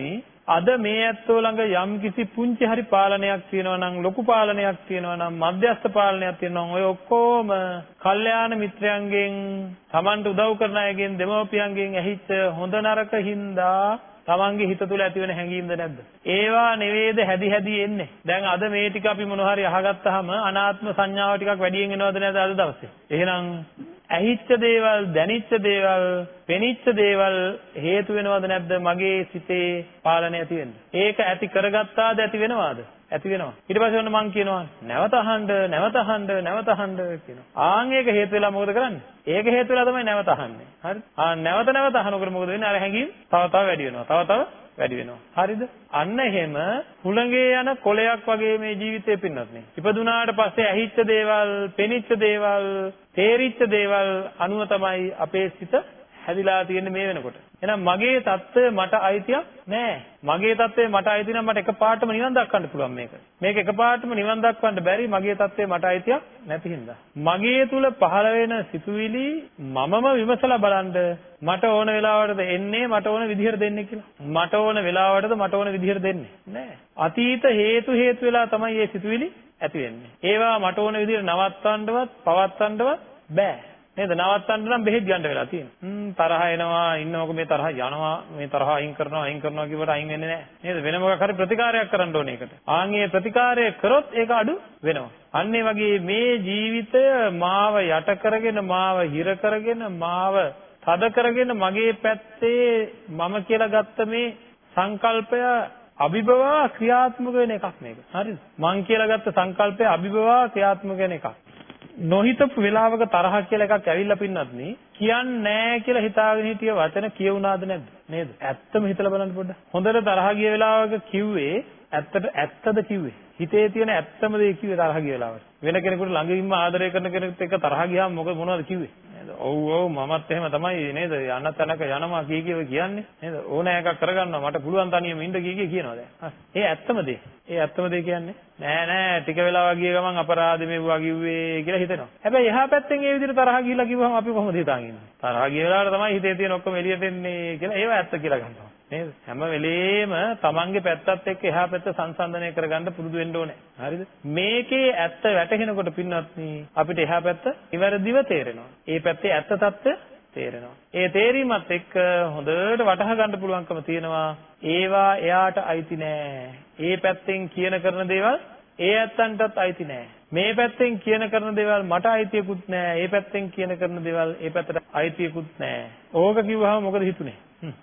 A: අද මේ ඇත්තෝ ළඟ යම් කිසි පුංචි හරි පාලනයක් තියෙනවා නම් ලොකු පාලනයක් තියෙනවා නම් මධ්‍යස්ථ පාලනයක් තියෙනවා ඔය ඔක්කොම කල්යාණ මිත්‍රයන්ගෙන් Tamanට උදව් කරන අයගෙන් දෙමව්පියන්ගෙන් ඇහිච්ච හොඳ නරක හින්දා තමන්ගේ හිත තුළ ඇතිවෙන හැඟීම්ද නැද්ද? ඒවා නෙවෙයිද හැදි හැදි එන්නේ. දැන් අද මේ ටික අපි මොන හරි අහගත්තාම අනාත්ම සංඥාව ටිකක් වැඩියෙන් එනවද නැද්ද අද දවසේ? එහෙනම් ඇහිච්ච දේවල්, දැනිච්ච දේවල්, පෙනිච්ච දේවල් හේතු වෙනවද නැද්ද මගේ සිතේ පාලනය ඇති වෙන්න? ඒක ඇති කරගත්තාද ඇති වෙනවද? ඇති වෙනවා. ඊට පස්සේ ඔන්න මං කියනවා නැවත අහන්න, නැවත අහන්න, නැවත අහන්න කියනවා. ආන් ඒක හේතු වෙලා මොකද කරන්නේ? ඒක හේතු වෙලා තමයි නැවත අහන්නේ. හරි? ආ නැවත නැවත අහනකොට මොකද වෙන්නේ? අර හැඟීම් තව තව වැඩි වෙනවා. තව තව වැඩි වෙනවා. හරිද? අන්න එහෙම හුළඟේ යන කොලයක් වගේ මේ ජීවිතේ පින්නත් නේ. ඉපදුනාට පස්සේ ඇහිච්ච දේවල්, පෙනිච්ච දේවල්, තේරිච්ච දේවල් අනුව තමයි අපේ සිත හැදිලා තියෙන්නේ මේ වෙනකොට. එහෙනම් මගේ தত্ত্বය මට අයිතියක් නෑ. මගේ தত্ত্বය මට අයිති නම් මට එකපාරටම නිවන් දක්වන්න පුළුවන් මේක. මේක එකපාරටම නිවන් දක්වන්න බැරි මගේ தত্ত্বය මට අයිතියක් නැති හින්දා. මගේ තුල පහළ වෙන සිතුවිලි මමම විමසලා බලන්න මට ඕන වෙලාවටද එන්නේ මට ඕන විදිහට දෙන්නේ කියලා. මට ඕන වෙලාවටද මට ඕන විදිහට දෙන්නේ නෑ. අතීත හේතු හේතු වෙලා තමයි මේ සිතුවිලි ඇති වෙන්නේ. ඒවා මට ඕන විදිහට නවත්තන්නවත් පවත්තන්නවත් බෑ. නේද? නවත්තන්න නම් බෙහෙත් ගන්න වෙලා තියෙනවා. හ්ම් තරහ එනවා, ඉන්නවක මේ තරහ යනවා, මේ තරහ අයින් කරනවා, අයින් කරනවා කියවට අයින් වෙන්නේ නැහැ. නේද? වෙන මොකක් හරි ප්‍රතිකාරයක් කරන්න ඕනේ ඒකට. ආන්ගේ ප්‍රතිකාරය කරොත් ඒක අඩු වෙනවා. අන්න වගේ මේ ජීවිතය මාව යට කරගෙන, මාව හිර කරගෙන, මාව තද කරගෙන මගේ පැත්තේ මම කියලා ගත්ත මේ සංකල්පය අභිබවා ක්‍රියාත්මක වෙන එකක් මේක. හරිද? මං කියලා ගත්ත සංකල්පය අභිබවා ක්‍රියාත්මක වෙන එකක්. නොහිතපු වෙලාවක තරහ කියලා එකක් ඇවිල්ලා පින්නත් නේ කියන්නේ නැහැ කියලා හිතාගෙන හිටිය වචන කියුණාද නැද්ද? නේද? ඇත්තම හිතලා බලන්න පොඩ්ඩක්. හොඳට තරහ ගිය වෙලාවක කිව්වේ ඇත්තට ඇත්තද කිව්වේ? හිතේ තියෙන ඇත්තම දේ කිව්වේ තරහ ගිය වෙලාවට. වෙන කෙනෙකුට ළඟින්ම ආදරය කරන කෙනෙකුට එක තරහ ගියාම මොකද මොනවද කිව්වේ? ඔව් ඔව් මමත් එහෙම තමයි නේද? යන තැනක යනවා කී කියව කියන්නේ නේද? ඕන එකක් කරගන්නවා. මට පුළුවන් තනියම ඉන්න කී කිය කියනවා දැන්. ඒ ඇත්තම දේ. ඒ ඇත්තම දේ කියන්නේ නෑ නෑ ටික වෙලාවක් ගිය ගමන් අපරාධෙ මෙව්වා කිව්වේ කියලා හිතෙනවා. හැබැයි එහා පැත්තෙන් ඒ විදිහට තරහ ගිහිල්ලා කිව්වම අපි කොහොමද හිතාගෙන ඉන්නේ තරහ ගිය වෙලාවට තමයි හිතේ තියෙන ඔක්කොම එළියට එන්නේ කියලා ඒව ඇත්ත කියලා ගන්නවා. නේද? හැම වෙලේම තමන්ගේ පැත්තත් එක්ක එහා පැත්ත සංසන්දනය කරගන්න පුරුදු වෙන්න ඕනේ. හරිද? මේකේ ඇත්ත වැටහෙනකොට පින්වත් අපිට එහා පැත්ත ඉවැරදිව තේරෙනවා. ඒ පැත්තේ ඇත්ත తත්ත්වය තේරෙනවා. ඒ තේරීමත් එක්ක හොඳට වටහා ගන්න පුළුවන්කම තියෙනවා. ඒවා එයාට අයිති නෑ. ඒ පැත්තෙන් කියන කරන දේවල් ඒ ඇත්තන්ටත් අයිති නෑ. මේ පැත්තෙන් කියන කරන දේවල් මට අයිතියකුත් නෑ. ඒ පැත්තෙන් කියන කරන දේවල් ඒ පැත්තට අයිතියකුත් නෑ. ඕක කිව්වහම මොකද හිතුනේ?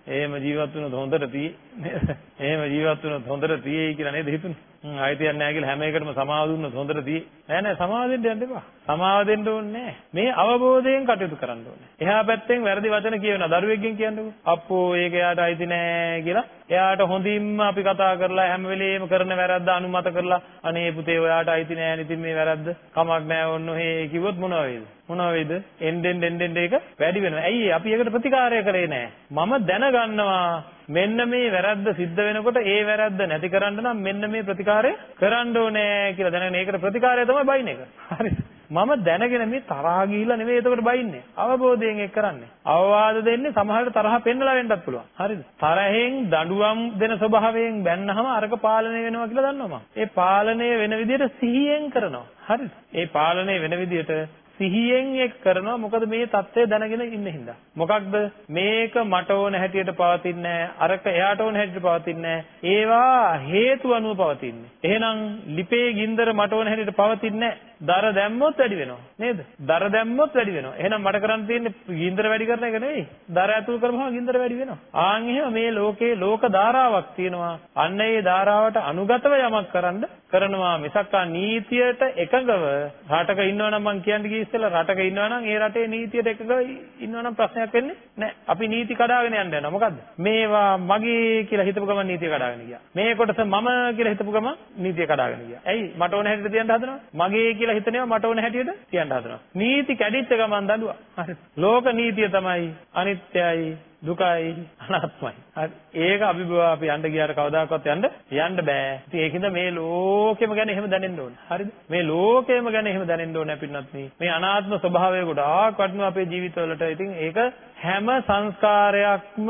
A: එහෙම ජීවත් වුණොත් හොඳට තියෙයි නේද? එහෙම ජීවත් වුණොත් හොඳට තියෙයි කියලා නේද හිතුනේ? හ්ම් ආයිතියක් නැහැ කියලා හැම එකටම සමාව දුන්නොත් හොඳට තියෙයි. නෑ නෑ සමාව දෙන්න යන්න එපා. සමාව දෙන්න ඕනේ නෑ. මේ අවබෝධයෙන් කටයුතු කරන්න ඕනේ. එහා පැත්තෙන් වැරදි වචන කියනවා. දරුවෙක්ගෙන් කියන්නකෝ. අප්පෝ ඒක එයාට අයිති නෑ කියලා. එයාට හොඳින්ම අපි කතා කරලා හැම වෙලෙම කරන වැරද්ද අනුමත කරලා අනේ පුතේ ඔයාට අයිති නෑ නේ ඉතින් මේ වැරද්ද කමක් නෑ ඔන්න ඔහේ කිව්වොත් මොනවා වේද? මොනවා වේද? එන්නෙන් එන්නෙන් ඒක වැඩි වෙනවා. ඇයි අපි ඒකට ප්‍රතිකාරය කරේ නෑ. මම දැනගන්නවා මෙන්න මේ වැරද්ද සිද්ධ වෙනකොට ඒ වැරද්ද නැති කරන්න නම් මෙන්න මේ ප්‍රතිකාරය කරන්න ඕනේ කියලා දැනගෙන ඒකට ප්‍රතිකාරය තමයි බයින් එක. හරිද? මම දැනගෙන මේ තරහා ගිහිල්ලා නෙවෙයි එතකොට බයින්නේ. අවබෝධයෙන් ඒක කරන්නේ. අවවාද දෙන්නේ සමහරට තරහ පෙන්නලා වෙන්නත් පුළුවන්. හරිද? තරහෙන් දඬුවම් දෙන ස්වභාවයෙන් බැන්නහම අරක පාලනය වෙනවා කියලා දන්නවා මම. ඒ පාලනය වෙන විදිහට සිහියෙන් කරනවා. හරිද? ඒ පාලනය වෙන විදිහට සිහියෙන් ඒක කරනවා මොකද මේ தත්ත්වය දැනගෙන ඉන්න හින්දා. මොකක්ද මේක මට ඕන හැටියට පවතින්නේ අරක එයාට ඕන හැටියට පවතින්නේ ඒවා හේතු අනුව පවතින්නේ. එහෙනම් ලිපේ ගින්දර මට ඕන හැටියට පවතින්නේ දර දැම්මොත් වැඩි වෙනවා නේද? දර දැම්මොත් වැඩි වෙනවා. එහෙනම් මට කරන්න තියෙන්නේ ගින්දර වැඩි කරන එක නෙවෙයි. දර ඇතුල් කරපුවම ගින්දර වැඩි වෙනවා. ආන් එහෙම මේ ලෝකේ ලෝක ධාරාවක් තියෙනවා. අන්න ඒ ධාරාවට අනුගතව යමක් කරන්න කරනවා මිසක් නීතියට එකඟව රටක ඉන්නවනම් මං කියන්න ගියේ ඉස්සෙල්ලා රටක ඉන්නවනම් ඒ රටේ නීතියට එකඟව ඉන්නවනම් ප්‍රශ්නයක් වෙන්නේ නැහැ. අපි නීති කඩාගෙන යන්න යනවා. මොකද්ද? මේවා මගේ කියලා හිතපු ගමන් නීතිය කඩාගෙන ගියා. මේ කොටස මම කියලා හිතපු ගමන් නීතිය කඩාගෙන ගියා. ඇයි? මට ඕන හැටියට තියන්න හදනවා. මගේ කියලා හිතනවා මට ඕන හැටියට තියන්න හදනවා. නීති කැඩිච්ච ගමන් දඬුවා. හරි. ලෝක නීතිය තමයි අනිත්‍යයි දුකයි අනාත්මයි. හරි. ඒක අභිභව අපි යන්න ගියාට කවදාකවත් යන්න යන්න බෑ. ඉතින් ඒකින්ද මේ ලෝකෙම ගැන එහෙම දැනෙන්න ඕනේ. හරිද? මේ ලෝකෙම ගැන එහෙම දැනෙන්න ඕනේ අපින්නත් මේ අනාත්ම ස්වභාවය ගොඩාක් වටිනවා අපේ ජීවිතවලට. ඉතින් ඒක හැම සංස්කාරයක්ම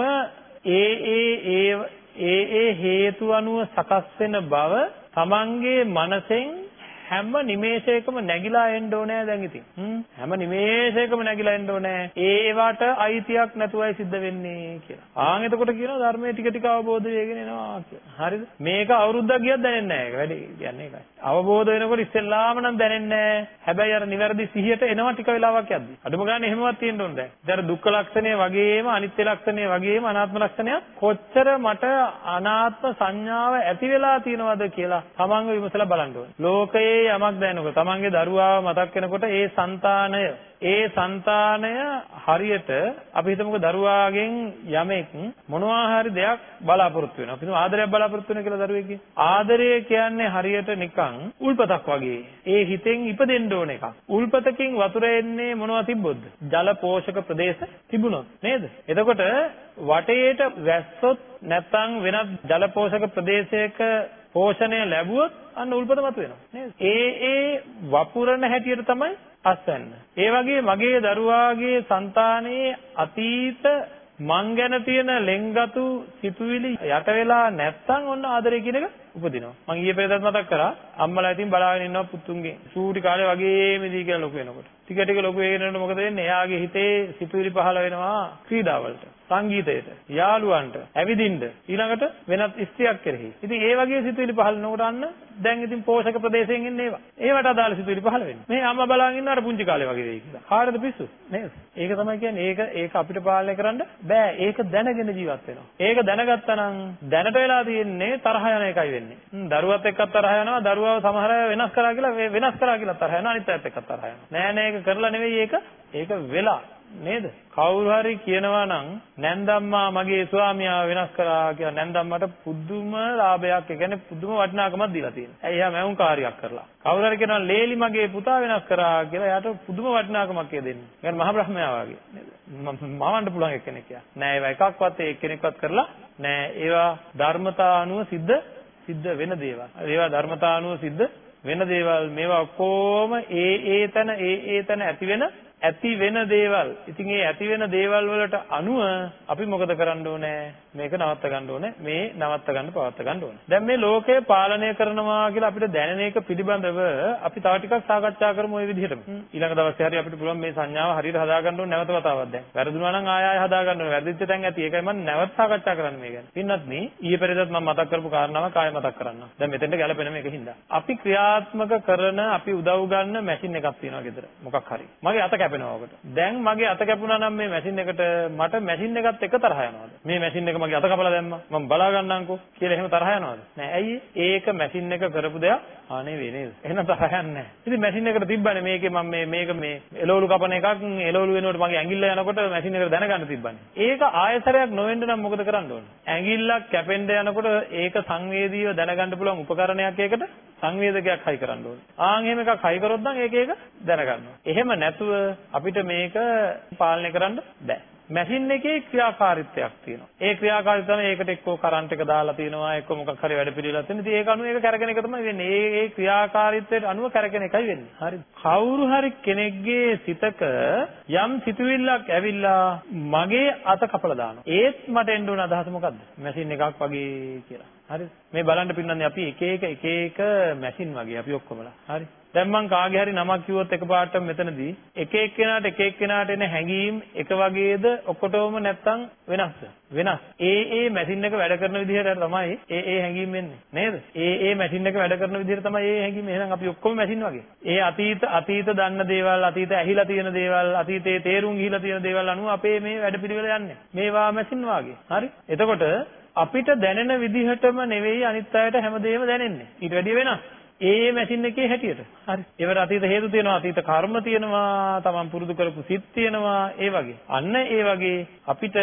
A: ඒ ඒ ඒ ඒ ඒ හේතු අනුව සකස් වෙන බව තමන්ගේ මනසෙන් හැම නිමේෂයකම නැగిලා එන්න ඕනේ දැන් ඉතින්. හැම නිමේෂයකම නැగిලා එන්න ඕනේ. ඒවට අයිතියක් නැතුවයි සිද්ධ වෙන්නේ කියලා. ආන් එතකොට කියනවා ධර්මයේ ටික ටික අවබෝධ වෙගෙන එනවා කියලා. හරිද? මේක අවුරුද්දක් ගියත් දැනෙන්නේ නැහැ. වැඩි කියන්නේ ඒකයි. අවබෝධ වෙනකොට ඉස්සෙල්ලාම නම් දැනෙන්නේ නැහැ. හැබැයි අර නිවැරදි සිහියට එනවා ටික වෙලාවක් යද්දි. අඩුම ගානේ එහෙමවත් තියෙන්න ඕනේ දැන්. දැන් දුක්ඛ ලක්ෂණය වගේම අනිත්‍ය ලක්ෂණය වගේම අනාත්ම ලක්ෂණය කොච්චර මට අනාත්ම සංඥාව ඇති වෙලා තියෙනවද කියලා තමන්ව විමසලා බලන්න ඕනේ. ලෝකයේ යමක් දැනෙනකොට තමන්ගේ දරුවාව මතක් වෙනකොට ඒ సంతානය ඒ సంతානය හරියට අපි හිතමුකෝ දරුවාගෙන් යමෙක් මොනවා හරි දෙයක් බලාපොරොත්තු වෙනවා. අපි හිතමු ආදරයක් බලාපොරොත්තු වෙනවා කියලා දරුවෙක්ගේ. ආදරය කියන්නේ හරියට නිකන් උල්පතක් වගේ. ඒ හිතෙන් ඉපදෙන්න ඕන එකක්. උල්පතකින් වතුර එන්නේ මොනවා තිබ්බොත්ද? ජල පෝෂක ප්‍රදේශ තිබුණොත් නේද? එතකොට වටේට වැස්සොත් නැත්නම් වෙනත් ජල පෝෂක ප්‍රදේශයක පෝෂණය ලැබුවොත් අන්න උල්පත මතුවෙනවා නේද? ඒ ඒ වපුරන හැටියට තමයි අස්වැන්න. ඒ වගේ මගේ දරුවාගේ సంతානයේ අතීත මං ගැන තියෙන ලෙන්ගතු සිතුවිලි යට වෙලා නැත්තම් ඔන්න ආදරය කියන එක උපදිනවා. මං ඊයේ පෙරේදත් මතක් කරා අම්මලා ඉතින් බලාගෙන ඉන්නවා පුතුන්ගේ. සූටි කාලේ වගේම ඉදී කියලා ලොකු වෙනකොට. ටික ටික ලොකු වෙගෙන යනකොට මොකද වෙන්නේ? එයාගේ හිතේ සිතුවිලි පහළ වෙනවා ක්‍රීඩාවලට. සංගීතයට, යාළුවන්ට, ඇවිදින්න, ඊළඟට වෙනත් ස්ත්‍රියක් කෙරෙහි. ඉතින් ඒ වගේ සිතුවිලි පහළ වෙනකොට අන්න දැන් ඉතින් පෝෂක ප්‍රදේශයෙන් එන්නේ ඒවා. ඒවට අදාළ සිතුවිලි පහළ වෙන්නේ. මේ අම්මා බලාගෙන ඉන්න අර පුංචි කාලේ වගේ වෙයි කියලා. කාටද පිස්සු? නේද? ඒක තමයි කියන්නේ ඒක ඒක අපිට පාලනය කරන්න බෑ. ඒක දැනගෙන ජීවත් වෙනවා. ඒක දැනගත්තා නම් දැනට වෙලා තියෙන්නේ තරහ යන එකයි වෙන්නේ. වෙන්නේ. දරුවත් එක්ක තරහ යනවා, දරුවව සමහර අය වෙනස් කරා කියලා වෙනස් කරා කියලා තරහ යනවා, අනිත් අයත් එක්ක තරහ යනවා. නෑ නෑ ඒක කරලා නෙවෙයි ඒක. ඒක වෙලා නේද? කවුරු හරි කියනවා නම් නැන්දම්මා මගේ ස්වාමියා වෙනස් කරා කියලා නැන්දම්මට පුදුම ලාභයක්, ඒ කියන්නේ පුදුම වටිනාකමක් දීලා තියෙනවා. ඇයි එයා මැවුම් කාර්යයක් කරලා. කවුරු හරි කියනවා ලේලි මගේ පුතා වෙනස් කරා කියලා එයාට පුදුම වටිනාකමක් ඒ දෙන්නේ. ඒ කියන්නේ මහ බ්‍රහ්මයා වගේ නේද? මවන්න පුළුවන් එක්කෙනෙක් යා. නෑ ඒවා එකක්වත් ඒ එක්කෙනෙක්වත් කරලා නෑ ඒවා ධර්මතා අනුව සිද්ධ සිද්ධ වෙන දේවල්. ඒවා ධර්මතා අනුව සිද්ධ වෙන දේවල් මේවා ඔක්කොම ඒ ඒ තන ඒ ඒ තන ඇති වෙන ඇති වෙන දේවල්. ඉතින් ඒ ඇති වෙන දේවල් වලට අනුව අපි මොකද කරන්න ඕනේ? මේක නවත්ත ගන්න ඕනේ. මේ නවත්ත ගන්න පවත්ත ගන්න ඕනේ. දැන් මේ ලෝකය පාලනය කරනවා කියලා අපිට දැනෙන එක පිළිබඳව අපි තව ටිකක් සාකච්ඡා කරමු ওই විදිහටම. ඊළඟ දවසේ හරි අපිට පුළුවන් මේ සංඥාව හරියට හදා ගන්න ඕනේ නැවත වතාවක් දැන්. වැරදුනා නම් ආය ආය හදා ගන්න ඕනේ. වැරදිච්ච තැන් ඇති. ඒකයි මම නැවත සාකච්ඡා කරන්න මේ ගැන. පින්නත් නේ ඊයේ පෙරේදත් මම මතක් කරපු කාරණාවක් ආය මතක් කරන්න. දැන් මෙතෙන්ට ගැලපෙන මේක හින්දා. අපි ක්‍රියාත්මක කරන අපි උදව් ගන්න මැෂින් එකක් තියෙනවා ගෙදර. මොකක් හරි. මගේ අත කැපෙනවා ඔකට. දැන් මගේ අත කැපුණා නම් මේ මැෂින් එකට මට මැෂින් එකත් එක තරහ යනවාද? මේ මැෂින් එක මගේ අත කපලා දැම්මා. මම බලා ගන්නම්කෝ කියලා එහෙම තරහ යනවාද? නෑ. ඇයි ඒක මැෂින් එක කරපු දෙයක් ආනේ වේ නේද? එහෙනම් තරහ යන්නේ නෑ. ඉතින් මැෂින් එකට තිබ්බනේ මේකේ මම මේ මේක මේ එළවලු කපන එකක් එළවලු වෙනකොට මගේ ඇඟිල්ල යනකොට මැෂින් එකට දැනගන්න තිබ්බනේ. ඒක ආයතරයක් නොවෙන්න නම් මොකද කරන්න ඕනේ? ඇඟිල්ලක් කැපෙන්න යනකොට ඒක සංවේදීව දැනගන්න පුළුවන් උපකරණයක් ඒකට සංවේදකයක් හයි කරන්න ඕනේ. ආන් එහෙම එකක් හයි කරොත් නම් ඒක ඒක දැනගන්නවා. එහෙම නැතුව අපිට මේක පාලනය කරන්න බෑ. මැෂින් එකේ ක්‍රියාකාරීත්වයක් තියෙනවා. ඒ ක්‍රියාකාරීත්වය තමයි ඒකට එක්කෝ කරන්ට් එක දාලා තියෙනවා, එක්කෝ මොකක් හරි වැඩ පිළිවෙලක් තියෙනවා. ඉතින් ඒක අනුව ඒක කරගෙන එක තමයි වෙන්නේ. ඒ ඒ ක්‍රියාකාරීත්වයට අනුව කරගෙන එකයි වෙන්නේ. හරිද? කවුරු හරි කෙනෙක්ගේ සිතක යම් සිතුවිල්ලක් ඇවිල්ලා මගේ අත කපලා දානවා. ඒත් මට එන්න ඕන අදහස මොකද්ද? මැෂින් එකක් වගේ කියලා. හරිද? මේ බලන්න පින්නන්නේ අපි එක එක එක එක මැෂින් වගේ අපි ඔක්කොමලා. හරි? දැන් මං කාගේ හරි නමක් කිව්වොත් එකපාරට මෙතනදී එක එක්කෙනාට එක එක්කෙනාට එන හැඟීම් එක වගේද ඔක්කොටම නැත්තම් වෙනස්ද? වෙනස්. ඒ ඒ මැෂින් එක වැඩ කරන විදිහට තමයි ඒ ඒ හැඟීම් එන්නේ. නේද? ඒ ඒ මැෂින් එක වැඩ කරන විදිහට තමයි ඒ හැඟීම්. එහෙනම් අපි ඔක්කොම මැෂින් වගේ. ඒ අතීත අතීත දන්න දේවල්, අතීත ඇහිලා තියෙන දේවල්, අතීතයේ තේරුම් ගිහිලා තියෙන දේවල් අනුව අපේ මේ වැඩපිළිවෙල යන්නේ. මේවා මැෂින් වාගේ. හරි? එතකොට අපිට දැනෙන විදිහටම නෙවෙයි අනිත් අයට හැමදේම දැනෙන්නේ. ඊට වැඩිය වෙනස්. ඒ මැෂින් එකේ හැටියට. හරි. ඒවට අතීත හේතු තියෙනවා, අතීත කර්ම තියෙනවා, තමන් පුරුදු කරපු සිත් තියෙනවා, ඒ වගේ. අන්න ඒ වගේ අපිට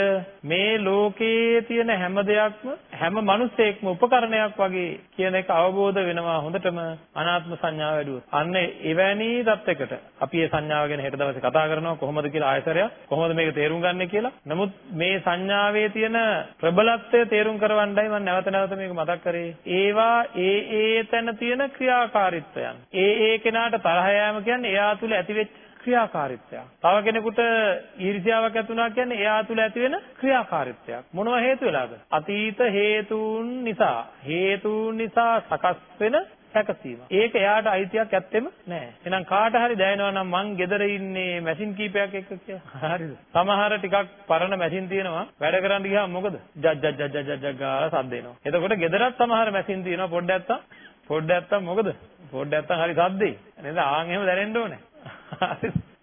A: මේ ලෝකයේ තියෙන හැම දෙයක්ම හැම මිනිසෙක්ම උපකරණයක් වගේ කියන එක අවබෝධ වෙනවා හොඳටම අනාත්ම සංඥාව වැඩුවොත්. අන්න එවැනි தත්යකට අපි මේ සංඥාව ගැන හෙට දවසේ කතා කරනවා කොහොමද කියලා ආයතරයක් කොහොමද මේක තේරුම් ගන්න කියලා. නමුත් මේ සංඥාවේ තියෙන ප්‍රබලත්වය තේරුම් කරවන්නයි මම නැවත නැවත මේක මතක් කරේ. ඒවා ඒ ඒ තැන තියෙන ක්‍රියාකාරීත්වයන්. ඒ ඒ කෙනාට තරහ යෑම කියන්නේ එයා තුල ඇතිවෙච්ච ක්‍රියාකාරීත්වයක්. තව කෙනෙකුට ඊර්ෂ්‍යාවක් ඇති වුණා කියන්නේ එයා තුල ඇති වෙන ක්‍රියාකාරීත්වයක්. මොනවා හේතු වෙලාද? අතීත හේතුන් නිසා හේතුන් නිසා සකස් වෙන සැකසීම. ඒක එයාට අයිතියක් ඇත්තෙම නැහැ. එහෙනම් කාට හරි දැනෙනවා නම් මං ගෙදර ඉන්නේ මැෂින් කීපයක් එක්ක කියලා. හරිද? සමහර ටිකක් පරණ මැෂින් තියෙනවා. වැඩ කරන්න ගියාම මොකද? ජජ් ජජ් ජජ් ජජ් ජජ් ගාලා සද්ද එනවා. එතකොට ගෙදරත් සමහර මැෂින් තියෙනවා පොඩ්ඩක් නැත්තම් පොඩ්ඩක් නැත්තම් මොකද? පොඩ්ඩක් නැත්තම් හරි සද්දේ. නේද? ආන් එහෙම දැනෙන්න ඕනේ.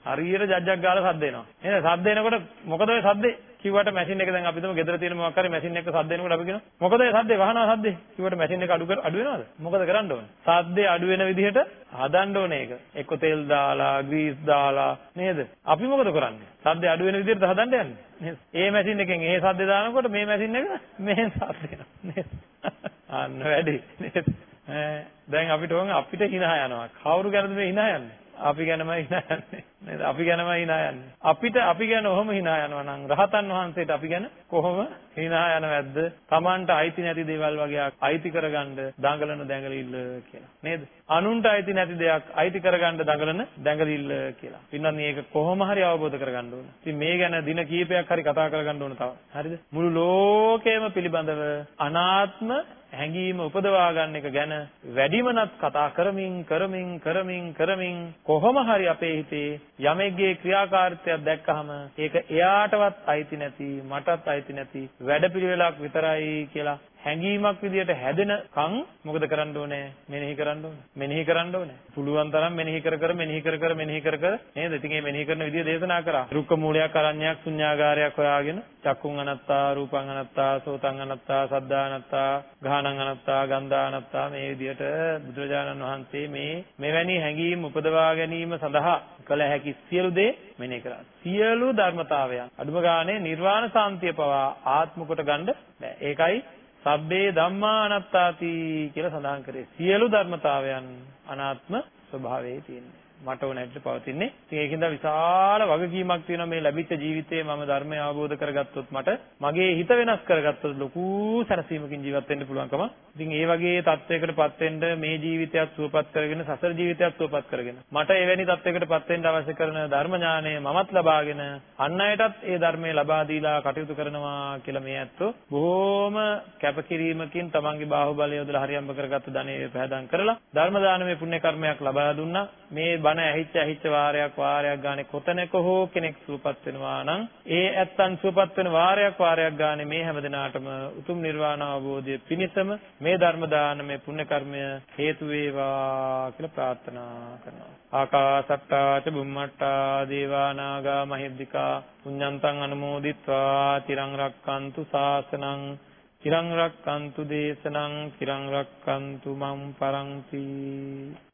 A: හරියට ජජ්ජක් ගාලා සද්ද එනවා. නේද? සද්ද එනකොට මොකද ඔය සද්දේ? කිව්වට මැෂින් එක දැන් අපි හිතමු ගෙදර තියෙන මොකක් හරි මැෂින් එක සද්ද එනකොට අපි කියනවා මොකද ඔය සද්දේ වහනවා සද්දේ? කිව්වට මැෂින් එක අඩු කර අඩු වෙනවද? මොකද කරන්න ඕනේ? සද්දේ අඩු වෙන විදිහට හදන්න ඕනේ ඒක. එක්ක තෙල් දාලා, ග්‍රීස් දාලා නේද? අපි මොකද කරන්නේ? සද්දේ අඩු වෙන විදිහට හදන්න යන්නේ. නේද? ඒ මැෂින් එකෙන් ඒ සද්දේ දානකොට මේ මැෂින් එක මෙහෙන් සද්ද එනවා. නේද? අන්න වැඩි. නේද? දැන් අපිට ඕන අපිට hina යනවා. කවුරු ගැනද මේ hina යන්නේ? අපි ගැනමයි hina යන්නේ. නේද? අපි ගැනමයි hina යන්නේ. අපිට අපි ගැන ඔහොම hina යනවා නම් රහතන් වහන්සේට අපි ගැන කොහොම hina යනවද? Tamanට අයිති නැති දේවල් වගේ අයිති කරගන්න දඟලන දැඟලිල්ල කියලා. නේද? අනුන්ට අයිති නැති දෙයක් අයිති කරගන්න දඟලන දැඟලිල්ල කියලා. පින්නත් මේක කොහොම හරි අවබෝධ කරගන්න ඕන. ඉතින් මේ ගැන දින කීපයක් හරි කතා කරගන්න ඕන තව. හරිද? මුළු ලෝකයම පිළිබඳව අනාත්ම හැඟීම උපදවා ගන්න එක ගැන වැඩිමනත් කතා කරමින් කරමින් කරමින් කරමින් කොහොම හරි අපේ හිතේ යමෙක්ගේ ක්‍රියාකාරීත්වයක් දැක්කහම ඒක එයාටවත් අයිති නැති මටත් අයිති නැති වැඩපිළිවෙලක් විතරයි කියලා හැඟීමක් විදියට හැදෙනකන් මොකද කරන්න ඕනේ? මෙනෙහි කරන්න ඕනේ. මෙනෙහි කරන්න ඕනේ. පුළුවන් තරම් මෙනෙහි කර කර මෙනෙහි කර කර මෙනෙහි කර කර නේද? ඉතින් මේ මෙනෙහි කරන විදිය දේශනා කරා. රුක්ක මූලයක් අරණ්‍යයක් ශුන්‍යාගාරයක් හොයාගෙන චක්කුං අනත්තා, රූපං අනත්තා, සෝතං අනත්තා, සද්දා අනත්තා, ගානං අනත්තා, ගන්ධා අනත්තා මේ විදියට බුදුරජාණන් වහන්සේ මේ මෙවැනි හැඟීම් උපදවා ගැනීම සඳහා කළ හැකි සියලු දේ මෙනෙහි කරා. සියලු ධර්මතාවයන් අදුම ගානේ නිර්වාණ සාන්තිය පවා ආත්ම කොට ගන්න බෑ. ඒකයි සබ්බේ ධම්මා අනාත්තාති කියලා සඳහන් කරේ. සියලු ධර්මතාවයන් අනාත්ම ස්වභාවයේ තියෙන්නේ. මට ඕන හැටියට පවතින්නේ. ඉතින් ඒකින්ද විශාල වගකීමක් තියෙනවා මේ ලැබිච්ච ජීවිතේ මම ධර්මය අවබෝධ කරගත්තොත් මට මගේ හිත වෙනස් කරගත්තොත් ලොකු සැනසීමකින් ජීවත් වෙන්න පුළුවන්කම. ඉතින් ඒ වගේ තත්වයකටපත් වෙන්න මේ ජීවිතයත් සුවපත් කරගෙන සසර ජීවිතයත් සුවපත් කරගෙන මට එවැනි තත්වයකටපත් වෙන්න අවශ්‍ය කරන ධර්ම ඥානය මමත් ලබාගෙන අන් අයටත් ඒ ධර්මය ලබා දීලා කටයුතු කරනවා කියලා මේ ඇත්තෝ බොහෝම කැපකිරීමකින් තමන්ගේ බාහුවලය යොදලා හරියම්බ කරගත්ත ධනෙ පහදම් කරලා ධර්ම දානමය පුණ්‍ය කර්මයක් ලබා දුන්නා. මේ බණ ඇහිච්ච ඇහිච්ච වාරයක් වාරයක් ගානේ කොතනක හෝ කෙනෙක් සූපත් වෙනවා නම් ඒ ඇත්තන් සූපත් වෙන වාරයක් වාරයක් ගානේ මේ හැමදෙනාටම උතුම් නිර්වාණ අවබෝධය පිණිසම මේ ධර්ම දානමේ පුණ්‍ය කර්මය හේතු වේවා කියලා ප්‍රාර්ථනා කරනවා. ආකාසට්ටා ච බුම්මට්ටා දේවා නාග මහිද්దికා පුඤ්ඤන්තං අනුමෝදිත්වා තිරං රක්칸තු සාසනං තිරං රක්칸තු දේශනං තිරං රක්칸තු මම් පරන්ති